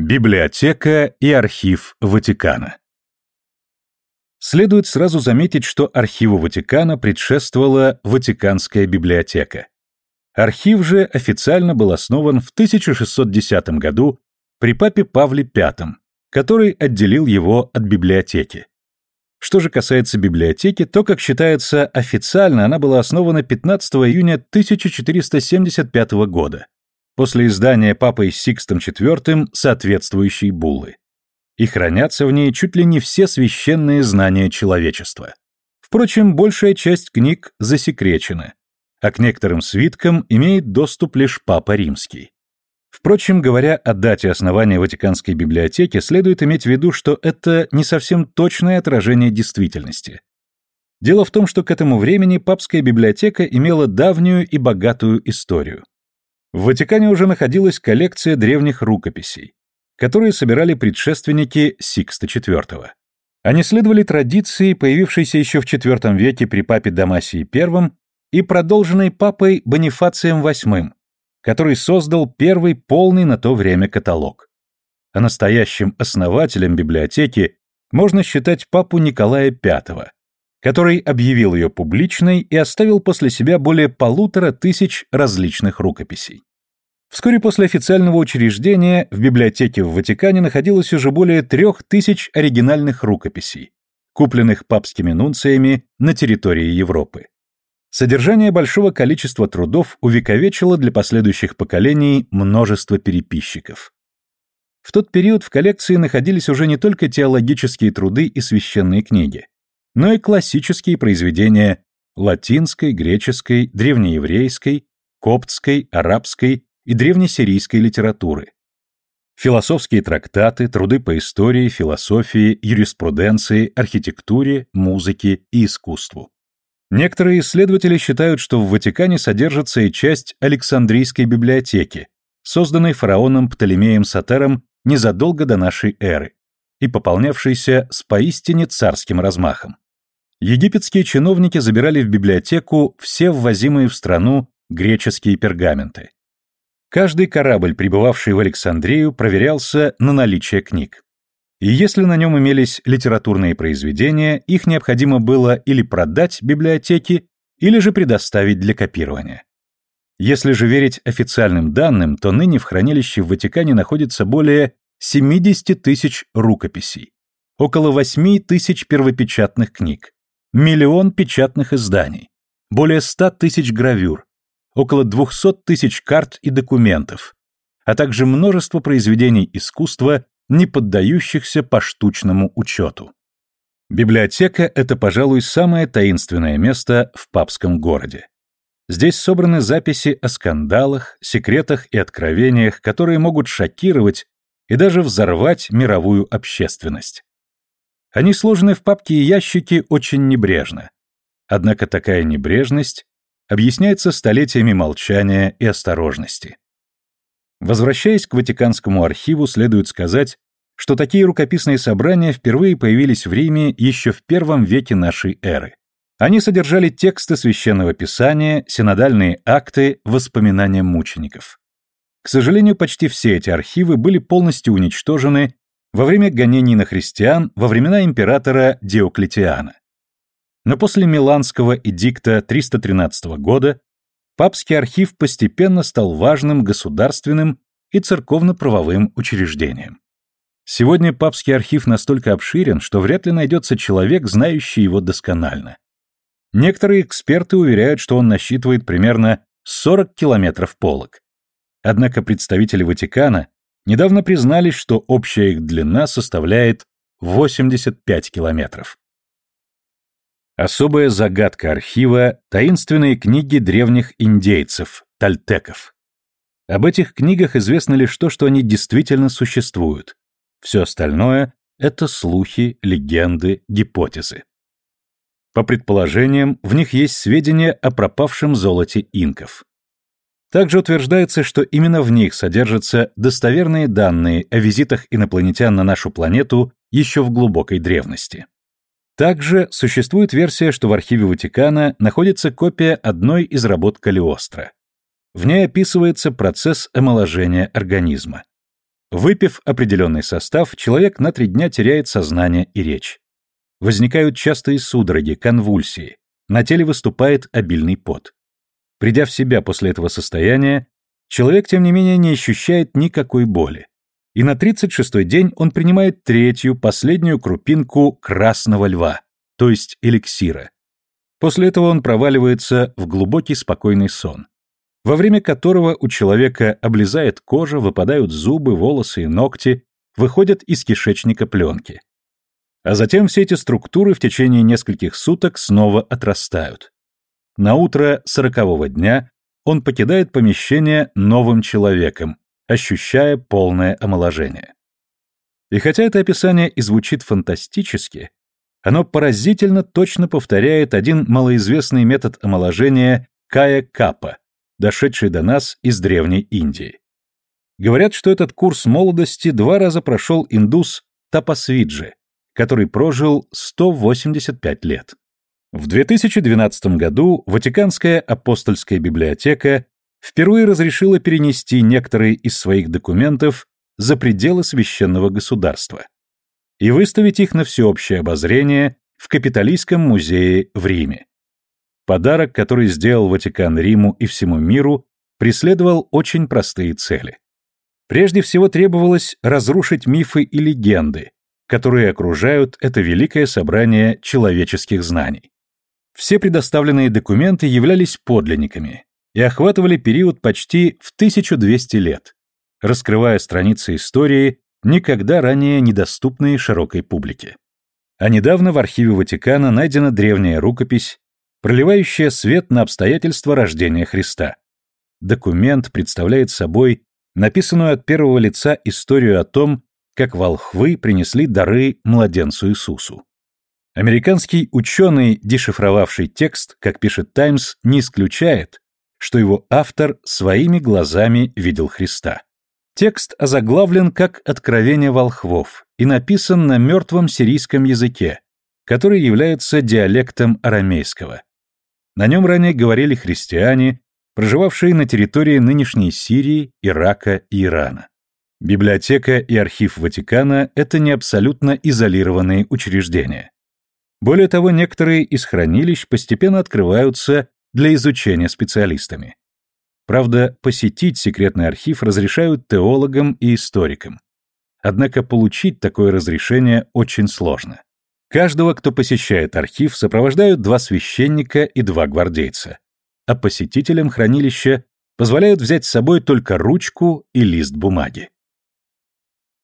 Библиотека и архив Ватикана Следует сразу заметить, что архиву Ватикана предшествовала Ватиканская библиотека. Архив же официально был основан в 1610 году при папе Павле V, который отделил его от библиотеки. Что же касается библиотеки, то, как считается официально, она была основана 15 июня 1475 года, после издания папой Сикстом IV соответствующей буллы. И хранятся в ней чуть ли не все священные знания человечества. Впрочем, большая часть книг засекречена, а к некоторым свиткам имеет доступ лишь Папа Римский. Впрочем, говоря о дате основания Ватиканской библиотеки, следует иметь в виду, что это не совсем точное отражение действительности. Дело в том, что к этому времени папская библиотека имела давнюю и богатую историю. В Ватикане уже находилась коллекция древних рукописей, которые собирали предшественники Сикста IV. Они следовали традиции, появившейся еще в IV веке при папе Дамасии I и продолженной папой Бонифацием VIII, который создал первый полный на то время каталог. А настоящим основателем библиотеки можно считать папу Николая V, который объявил ее публичной и оставил после себя более полутора тысяч различных рукописей. Вскоре после официального учреждения в библиотеке в Ватикане находилось уже более трех тысяч оригинальных рукописей, купленных папскими нунциями на территории Европы. Содержание большого количества трудов увековечило для последующих поколений множество переписчиков. В тот период в коллекции находились уже не только теологические труды и священные книги, но и классические произведения латинской, греческой, древнееврейской, коптской, арабской и древнесирийской литературы. Философские трактаты, труды по истории, философии, юриспруденции, архитектуре, музыке и искусству. Некоторые исследователи считают, что в Ватикане содержится и часть Александрийской библиотеки, созданной фараоном Птолемеем Сатером незадолго до нашей эры и пополнявшейся с поистине царским размахом. Египетские чиновники забирали в библиотеку все ввозимые в страну греческие пергаменты. Каждый корабль, прибывавший в Александрию, проверялся на наличие книг. И если на нем имелись литературные произведения, их необходимо было или продать библиотеке, или же предоставить для копирования. Если же верить официальным данным, то ныне в хранилище в Ватикане находится более 70 тысяч рукописей, около 8 тысяч первопечатных книг, миллион печатных изданий, более 100 тысяч гравюр, около 200 тысяч карт и документов, а также множество произведений искусства не поддающихся поштучному учету. Библиотека – это, пожалуй, самое таинственное место в папском городе. Здесь собраны записи о скандалах, секретах и откровениях, которые могут шокировать и даже взорвать мировую общественность. Они сложены в папки и ящики очень небрежно. Однако такая небрежность объясняется столетиями молчания и осторожности. Возвращаясь к Ватиканскому архиву, следует сказать, что такие рукописные собрания впервые появились в Риме еще в первом веке нашей эры. Они содержали тексты священного писания, синодальные акты, воспоминания мучеников. К сожалению, почти все эти архивы были полностью уничтожены во время гонений на христиан во времена императора Диоклетиана. Но после Миланского эдикта 313 года папский архив постепенно стал важным государственным и церковно-правовым учреждением. Сегодня папский архив настолько обширен, что вряд ли найдется человек, знающий его досконально. Некоторые эксперты уверяют, что он насчитывает примерно 40 километров полок. Однако представители Ватикана недавно признались, что общая их длина составляет 85 километров. Особая загадка архива – таинственные книги древних индейцев, тальтеков. Об этих книгах известно лишь то, что они действительно существуют. Все остальное – это слухи, легенды, гипотезы. По предположениям, в них есть сведения о пропавшем золоте инков. Также утверждается, что именно в них содержатся достоверные данные о визитах инопланетян на нашу планету еще в глубокой древности. Также существует версия, что в архиве Ватикана находится копия одной из работ Калиостро. В ней описывается процесс омоложения организма. Выпив определенный состав, человек на три дня теряет сознание и речь. Возникают частые судороги, конвульсии, на теле выступает обильный пот. Придя в себя после этого состояния, человек, тем не менее, не ощущает никакой боли. И на 36-й день он принимает третью, последнюю крупинку красного льва, то есть эликсира. После этого он проваливается в глубокий спокойный сон, во время которого у человека облезает кожа, выпадают зубы, волосы и ногти, выходят из кишечника пленки. А затем все эти структуры в течение нескольких суток снова отрастают. На утро сорокового дня он покидает помещение новым человеком, ощущая полное омоложение. И хотя это описание и звучит фантастически, оно поразительно точно повторяет один малоизвестный метод омоложения Кая Капа, дошедший до нас из Древней Индии. Говорят, что этот курс молодости два раза прошел индус Тапасвиджи, который прожил 185 лет. В 2012 году Ватиканская апостольская библиотека впервые разрешила перенести некоторые из своих документов за пределы священного государства и выставить их на всеобщее обозрение в Капитолийском музее в Риме. Подарок, который сделал Ватикан Риму и всему миру, преследовал очень простые цели. Прежде всего требовалось разрушить мифы и легенды, которые окружают это великое собрание человеческих знаний. Все предоставленные документы являлись подлинниками и охватывали период почти в 1200 лет, раскрывая страницы истории, никогда ранее недоступные широкой публике. А недавно в архиве Ватикана найдена древняя рукопись, проливающая свет на обстоятельства рождения Христа. Документ представляет собой написанную от первого лица историю о том, как волхвы принесли дары младенцу Иисусу. Американский ученый, дешифровавший текст, как пишет «Таймс», не исключает, что его автор своими глазами видел Христа. Текст озаглавлен как «Откровение волхвов» и написан на мертвом сирийском языке, который является диалектом арамейского. На нем ранее говорили христиане, проживавшие на территории нынешней Сирии, Ирака и Ирана. Библиотека и архив Ватикана – это не абсолютно изолированные учреждения. Более того, некоторые из хранилищ постепенно открываются для изучения специалистами. Правда, посетить секретный архив разрешают теологам и историкам. Однако получить такое разрешение очень сложно. Каждого, кто посещает архив, сопровождают два священника и два гвардейца. А посетителям хранилища позволяют взять с собой только ручку и лист бумаги.